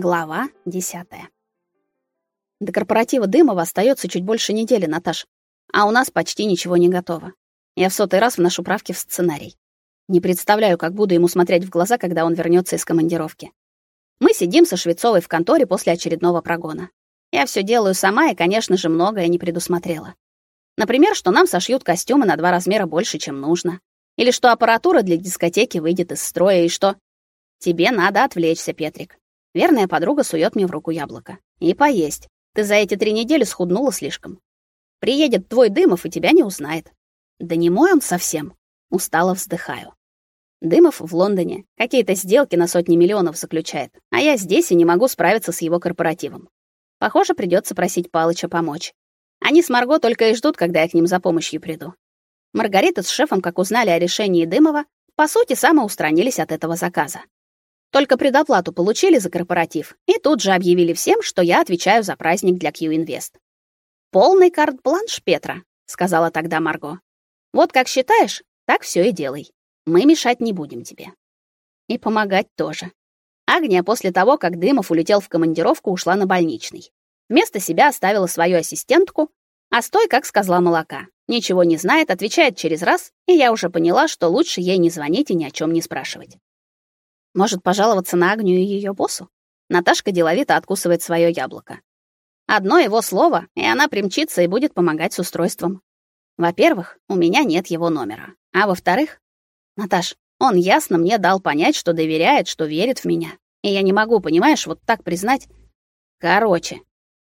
Глава 10. До корпоратива Дымова остается чуть больше недели, Наташ. А у нас почти ничего не готово. Я в сотый раз вношу правки в сценарий. Не представляю, как буду ему смотреть в глаза, когда он вернется из командировки. Мы сидим со Швецовой в конторе после очередного прогона. Я все делаю сама и, конечно же, многое не предусмотрела. Например, что нам сошьют костюмы на два размера больше, чем нужно. Или что аппаратура для дискотеки выйдет из строя, и что... Тебе надо отвлечься, Петрик. Верная подруга сует мне в руку яблоко. И поесть. Ты за эти три недели схуднула слишком. Приедет твой Дымов и тебя не узнает. Да не мой он совсем. Устало вздыхаю. Дымов в Лондоне какие-то сделки на сотни миллионов заключает, а я здесь и не могу справиться с его корпоративом. Похоже, придется просить Палыча помочь. Они с Марго только и ждут, когда я к ним за помощью приду. Маргарита с шефом, как узнали о решении Дымова, по сути, самоустранились от этого заказа. Только предоплату получили за корпоратив, и тут же объявили всем, что я отвечаю за праздник для Q-Invest. «Полный карт-бланш, Петра», — сказала тогда Марго. «Вот как считаешь, так все и делай. Мы мешать не будем тебе. И помогать тоже». Агния после того, как Дымов улетел в командировку, ушла на больничный. Вместо себя оставила свою ассистентку, а стой как с козла молока. Ничего не знает, отвечает через раз, и я уже поняла, что лучше ей не звонить и ни о чем не спрашивать. Может, пожаловаться на Агнию и ее боссу? Наташка деловито откусывает свое яблоко. Одно его слово, и она примчится и будет помогать с устройством. Во-первых, у меня нет его номера. А во-вторых, Наташ, он ясно мне дал понять, что доверяет, что верит в меня. И я не могу, понимаешь, вот так признать. Короче,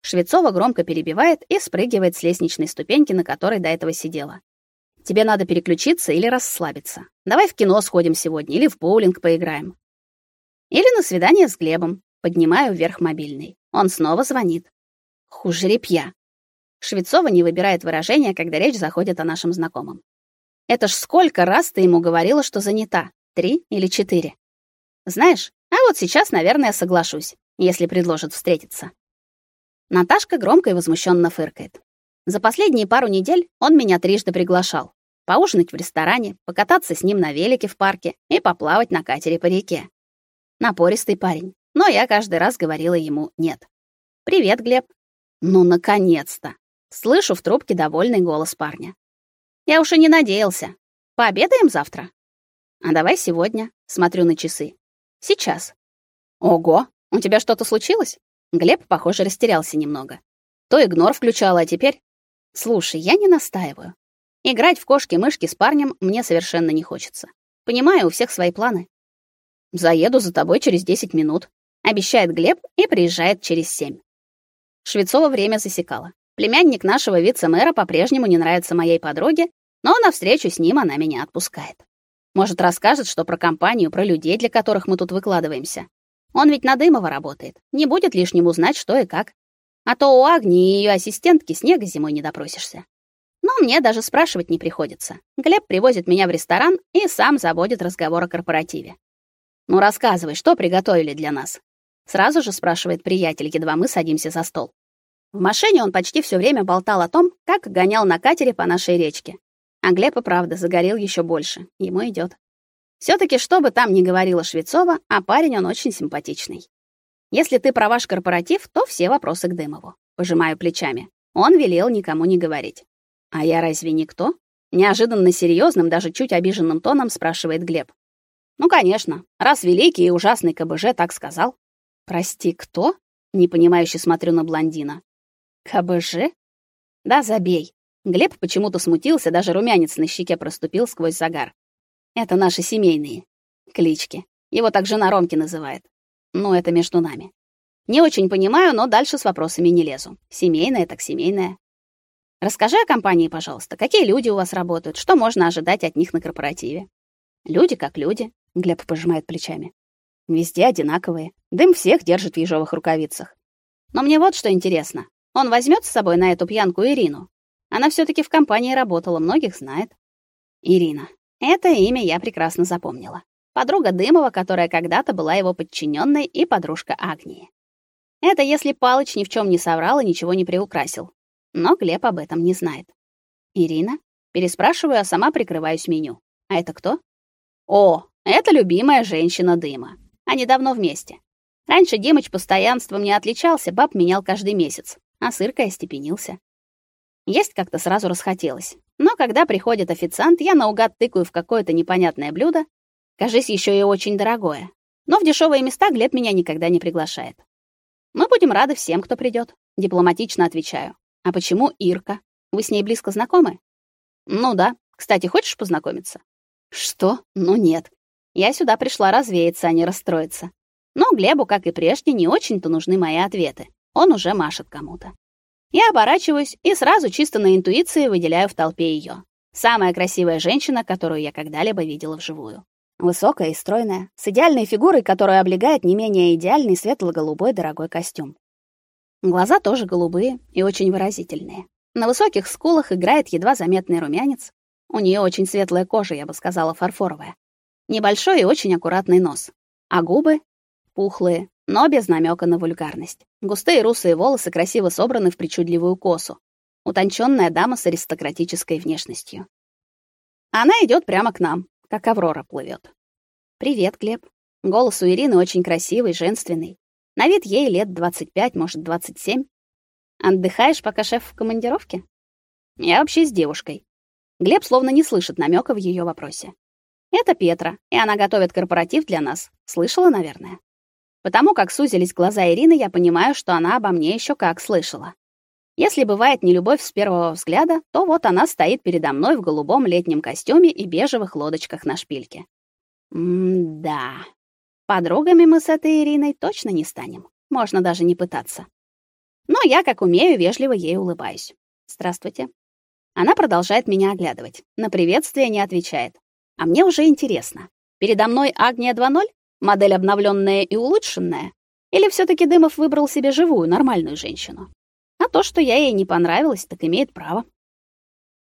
Швецова громко перебивает и спрыгивает с лестничной ступеньки, на которой до этого сидела. Тебе надо переключиться или расслабиться. Давай в кино сходим сегодня или в боулинг поиграем. Или на свидание с Глебом. Поднимаю вверх мобильный. Он снова звонит. Хуже репья. Швецова не выбирает выражения, когда речь заходит о нашем знакомом. Это ж сколько раз ты ему говорила, что занята? Три или четыре? Знаешь, а вот сейчас, наверное, соглашусь, если предложат встретиться. Наташка громко и возмущенно фыркает. За последние пару недель он меня трижды приглашал. Поужинать в ресторане, покататься с ним на велике в парке и поплавать на катере по реке. Напористый парень, но я каждый раз говорила ему «нет». «Привет, Глеб». «Ну, наконец-то!» Слышу в трубке довольный голос парня. «Я уж и не надеялся. Пообедаем завтра?» «А давай сегодня». Смотрю на часы. «Сейчас». «Ого, у тебя что-то случилось?» Глеб, похоже, растерялся немного. То игнор включала, а теперь... Слушай, я не настаиваю. Играть в кошки-мышки с парнем мне совершенно не хочется. Понимаю, у всех свои планы. Заеду за тобой через 10 минут, обещает Глеб и приезжает через 7. Швецова время засекала. Племянник нашего вице-мэра по-прежнему не нравится моей подруге, но на встречу с ним она меня отпускает. Может, расскажет, что про компанию, про людей, для которых мы тут выкладываемся. Он ведь на Дымова работает. Не будет лишним узнать, что и как. А то у Агнии и ее ассистентки снега зимой не допросишься. Но мне даже спрашивать не приходится. Глеб привозит меня в ресторан и сам заводит разговор о корпоративе. Ну рассказывай, что приготовили для нас? Сразу же спрашивает приятель, едва мы садимся за стол. В машине он почти все время болтал о том, как гонял на катере по нашей речке. А Глеб и правда загорел еще больше. Ему идет. все таки что бы там ни говорила Швецова, а парень он очень симпатичный. Если ты про ваш корпоратив, то все вопросы к Дымову. Пожимаю плечами. Он велел никому не говорить. А я разве никто? Неожиданно серьезным, даже чуть обиженным тоном спрашивает Глеб. Ну, конечно, раз великий и ужасный КБЖ так сказал. Прости, кто? Непонимающе смотрю на блондина. КБЖ? Да, забей. Глеб почему-то смутился, даже румянец на щеке проступил сквозь загар. Это наши семейные клички. Его так жена Ромки называет. Ну, это между нами. Не очень понимаю, но дальше с вопросами не лезу. Семейное так семейное. Расскажи о компании, пожалуйста. Какие люди у вас работают? Что можно ожидать от них на корпоративе? Люди как люди. Глеб пожимает плечами. Везде одинаковые. Дым всех держит в ежовых рукавицах. Но мне вот что интересно. Он возьмет с собой на эту пьянку Ирину. Она все таки в компании работала, многих знает. Ирина. Это имя я прекрасно запомнила. Подруга Дымова, которая когда-то была его подчиненной, и подружка Агнии. Это если Палыч ни в чем не соврал и ничего не приукрасил. Но Глеб об этом не знает. Ирина? Переспрашиваю, а сама прикрываюсь меню. А это кто? О, это любимая женщина Дыма. Они давно вместе. Раньше Димыч постоянством не отличался, баб менял каждый месяц, а с Иркой остепенился. Есть как-то сразу расхотелось. Но когда приходит официант, я наугад тыкаю в какое-то непонятное блюдо, кажись, еще и очень дорогое. Но в дешевые места Глеб меня никогда не приглашает. Мы будем рады всем, кто придет, дипломатично отвечаю. А почему Ирка? Вы с ней близко знакомы? Ну да. Кстати, хочешь познакомиться? Что? Ну нет. Я сюда пришла развеяться, а не расстроиться. Но Глебу, как и прежде, не очень-то нужны мои ответы. Он уже машет кому-то. Я оборачиваюсь и сразу чисто на интуиции выделяю в толпе ее. Самая красивая женщина, которую я когда-либо видела вживую. Высокая и стройная, с идеальной фигурой, которую облегает не менее идеальный светло-голубой дорогой костюм. Глаза тоже голубые и очень выразительные. На высоких скулах играет едва заметный румянец. У нее очень светлая кожа, я бы сказала, фарфоровая. Небольшой и очень аккуратный нос. А губы пухлые, но без намека на вульгарность. Густые русые волосы красиво собраны в причудливую косу. Утонченная дама с аристократической внешностью. Она идет прямо к нам, как Аврора плывет. Привет, Глеб. Голос у Ирины очень красивый, женственный. На вид ей лет 25, может, 27. Отдыхаешь, пока шеф в командировке? Я вообще с девушкой. Глеб словно не слышит намека в ее вопросе. Это Петра, и она готовит корпоратив для нас. Слышала, наверное. Потому как сузились глаза Ирины, я понимаю, что она обо мне еще как слышала. Если бывает не любовь с первого взгляда, то вот она стоит передо мной в голубом летнем костюме и бежевых лодочках на шпильке. М-да. Подругами мы с этой Ириной точно не станем. Можно даже не пытаться. Но я, как умею, вежливо ей улыбаюсь. Здравствуйте. Она продолжает меня оглядывать. На приветствие не отвечает. А мне уже интересно. Передо мной Агния 2.0? Модель обновленная и улучшенная? Или все таки Дымов выбрал себе живую, нормальную женщину? А то, что я ей не понравилась, так имеет право.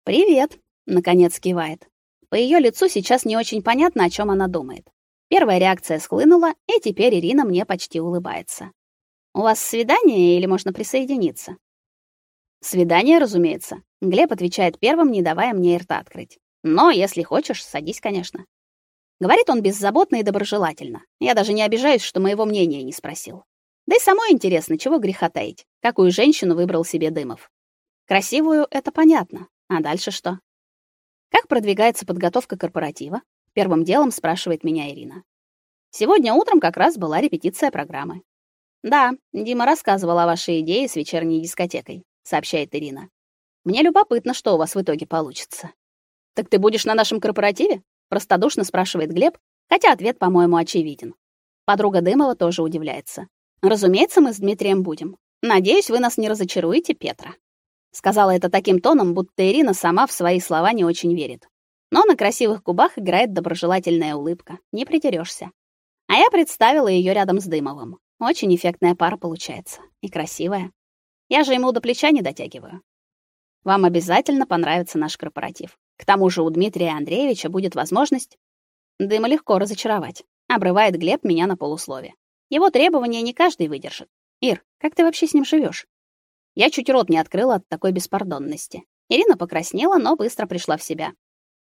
«Привет», — наконец кивает. По ее лицу сейчас не очень понятно, о чем она думает. Первая реакция схлынула, и теперь Ирина мне почти улыбается. «У вас свидание или можно присоединиться?» «Свидание, разумеется», — Глеб отвечает первым, не давая мне рта открыть. «Но если хочешь, садись, конечно». Говорит он беззаботно и доброжелательно. Я даже не обижаюсь, что моего мнения не спросил. Да и самой интересно, чего греха таить. Какую женщину выбрал себе Дымов? Красивую это понятно. А дальше что? Как продвигается подготовка корпоратива? Первым делом спрашивает меня Ирина. Сегодня утром как раз была репетиция программы. Да, Дима рассказывал о вашей идее с вечерней дискотекой, сообщает Ирина. Мне любопытно, что у вас в итоге получится. Так ты будешь на нашем корпоративе? простодушно спрашивает Глеб, хотя ответ, по-моему, очевиден. Подруга Дымова тоже удивляется. Разумеется, мы с Дмитрием будем. Надеюсь, вы нас не разочаруете, Петра. Сказала это таким тоном, будто Ирина сама в свои слова не очень верит. Но на красивых губах играет доброжелательная улыбка. Не придерешься. А я представила ее рядом с Дымовым. Очень эффектная пара получается. И красивая. Я же ему до плеча не дотягиваю. Вам обязательно понравится наш корпоратив. К тому же у Дмитрия Андреевича будет возможность дыма легко разочаровать. Обрывает Глеб меня на полуслове. Его требования не каждый выдержит. Ир, как ты вообще с ним живешь? Я чуть рот не открыла от такой беспардонности. Ирина покраснела, но быстро пришла в себя.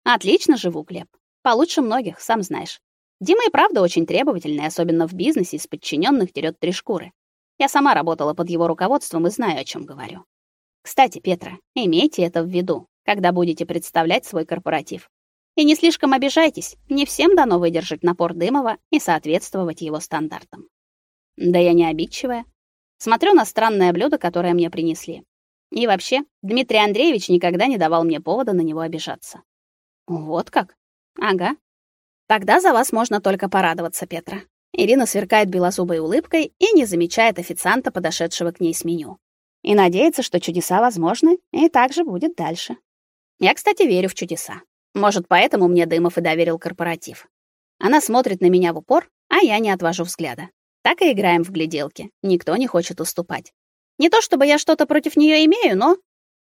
Отлично живу, Глеб. Получше многих, сам знаешь. Дима и правда очень требовательный, особенно в бизнесе, из подчиненных дерет три шкуры. Я сама работала под его руководством и знаю, о чем говорю. Кстати, Петра, имейте это в виду когда будете представлять свой корпоратив. И не слишком обижайтесь, не всем дано выдержать напор Дымова и соответствовать его стандартам. Да я не обидчивая. Смотрю на странное блюдо, которое мне принесли. И вообще, Дмитрий Андреевич никогда не давал мне повода на него обижаться. Вот как? Ага. Тогда за вас можно только порадоваться, Петра. Ирина сверкает белозубой улыбкой и не замечает официанта, подошедшего к ней с меню. И надеется, что чудеса возможны, и так же будет дальше. Я, кстати, верю в чудеса. Может, поэтому мне Дымов и доверил корпоратив. Она смотрит на меня в упор, а я не отвожу взгляда. Так и играем в гляделки. Никто не хочет уступать. Не то чтобы я что-то против нее имею, но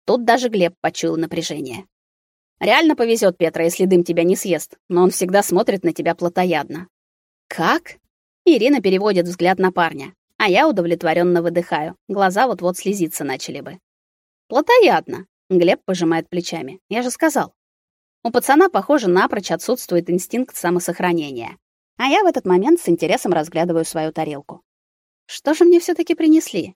тут даже Глеб почуял напряжение. Реально повезет, Петра, если дым тебя не съест, но он всегда смотрит на тебя плотоядно. Как? Ирина переводит взгляд на парня, а я удовлетворенно выдыхаю. Глаза вот-вот слезиться начали бы. Плотоядно. Глеб пожимает плечами. Я же сказал. У пацана, похоже, напрочь отсутствует инстинкт самосохранения. А я в этот момент с интересом разглядываю свою тарелку. Что же мне все таки принесли?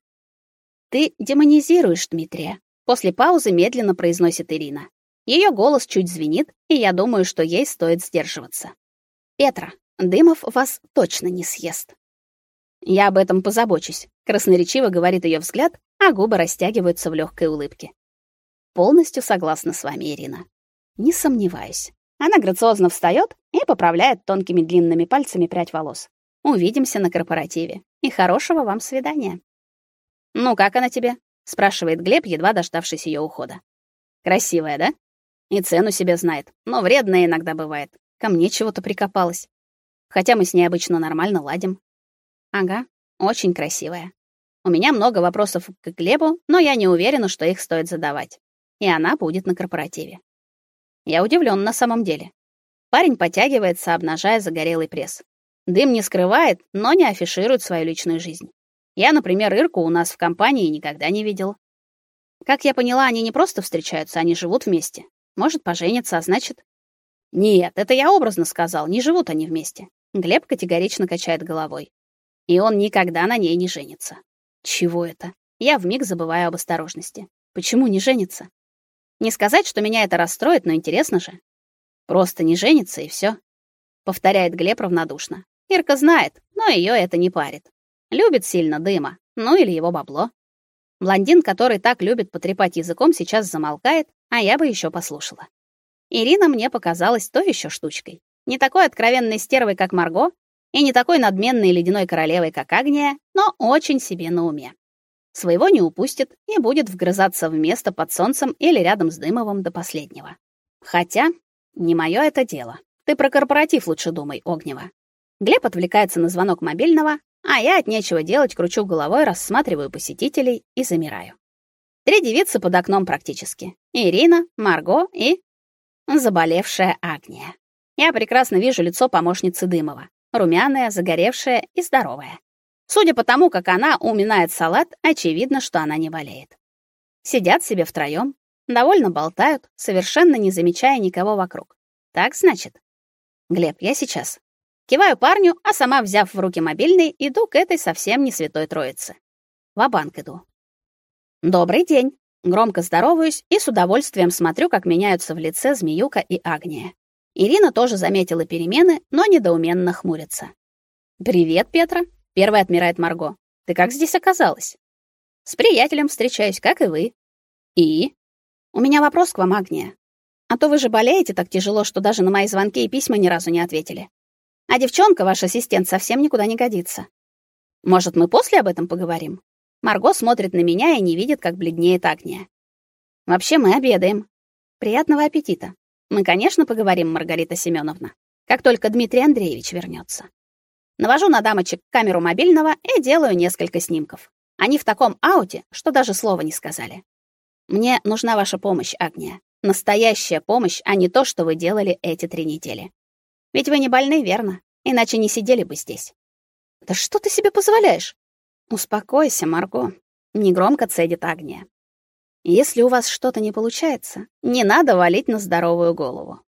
Ты демонизируешь Дмитрия. После паузы медленно произносит Ирина. Ее голос чуть звенит, и я думаю, что ей стоит сдерживаться. Петра, Дымов вас точно не съест. Я об этом позабочусь, красноречиво говорит ее взгляд, а губы растягиваются в легкой улыбке. Полностью согласна с вами, Ирина. Не сомневаюсь. Она грациозно встает и поправляет тонкими длинными пальцами прядь волос. Увидимся на корпоративе. И хорошего вам свидания. Ну, как она тебе? спрашивает Глеб, едва дождавшись ее ухода. Красивая, да? И цену себе знает, но вредная иногда бывает. Ко мне чего-то прикопалась. Хотя мы с ней обычно нормально ладим. Ага, очень красивая. У меня много вопросов к Глебу, но я не уверена, что их стоит задавать. И она будет на корпоративе. Я удивлен на самом деле. Парень потягивается, обнажая загорелый пресс. Дым не скрывает, но не афиширует свою личную жизнь. Я, например, Ирку у нас в компании никогда не видел. Как я поняла, они не просто встречаются, они живут вместе. Может, поженятся, а значит... Нет, это я образно сказал, не живут они вместе. Глеб категорично качает головой. И он никогда на ней не женится. Чего это? Я вмиг забываю об осторожности. Почему не женится? Не сказать, что меня это расстроит, но интересно же. Просто не женится и все. Повторяет Глеб равнодушно. Ирка знает, но ее это не парит. Любит сильно дыма, ну или его бабло. Блондин, который так любит потрепать языком, сейчас замолкает, а я бы еще послушала. Ирина мне показалась то еще штучкой. Не такой откровенной стервой, как Марго, и не такой надменной ледяной королевой, как Агния, но очень себе на уме. Своего не упустит и будет вгрызаться в место под солнцем или рядом с Дымовым до последнего. Хотя не мое это дело. Ты про корпоратив лучше думай, Огнева. Глеб отвлекается на звонок мобильного, а я от нечего делать кручу головой, рассматриваю посетителей и замираю. Три девицы под окном практически. Ирина, Марго и заболевшая Агния. Я прекрасно вижу лицо помощницы Дымова. Румяная, загоревшая и здоровая. Судя по тому, как она уминает салат, очевидно, что она не болеет. Сидят себе втроем, довольно болтают, совершенно не замечая никого вокруг. Так, значит? Глеб, я сейчас. Киваю парню, а сама, взяв в руки мобильный, иду к этой совсем не святой троице. В банк иду. Добрый день. Громко здороваюсь и с удовольствием смотрю, как меняются в лице Змеюка и Агния. Ирина тоже заметила перемены, но недоуменно хмурится. Привет, Петра. Первая отмирает Марго. Ты как здесь оказалась? С приятелем встречаюсь, как и вы. И у меня вопрос к вам, Агния. А то вы же болеете так тяжело, что даже на мои звонки и письма ни разу не ответили. А девчонка, ваш ассистент, совсем никуда не годится. Может, мы после об этом поговорим? Марго смотрит на меня и не видит, как бледнеет Агния. Вообще мы обедаем. Приятного аппетита. Мы, конечно, поговорим, Маргарита Семеновна, как только Дмитрий Андреевич вернется. Навожу на дамочек камеру мобильного и делаю несколько снимков. Они в таком ауте, что даже слова не сказали. Мне нужна ваша помощь, Агния. Настоящая помощь, а не то, что вы делали эти три недели. Ведь вы не больны, верно? Иначе не сидели бы здесь. Да что ты себе позволяешь? Успокойся, Марго, негромко цедит Агния. Если у вас что-то не получается, не надо валить на здоровую голову.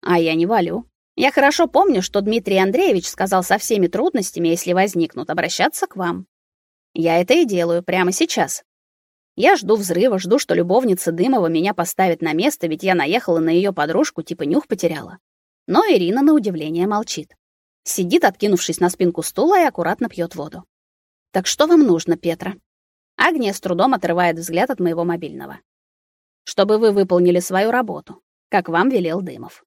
А я не валю. Я хорошо помню, что Дмитрий Андреевич сказал со всеми трудностями, если возникнут, обращаться к вам. Я это и делаю прямо сейчас. Я жду взрыва, жду, что любовница Дымова меня поставит на место, ведь я наехала на ее подружку, типа нюх потеряла. Но Ирина на удивление молчит. Сидит, откинувшись на спинку стула и аккуратно пьет воду. Так что вам нужно, Петра? Агния с трудом отрывает взгляд от моего мобильного. Чтобы вы выполнили свою работу, как вам велел Дымов.